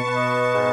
Música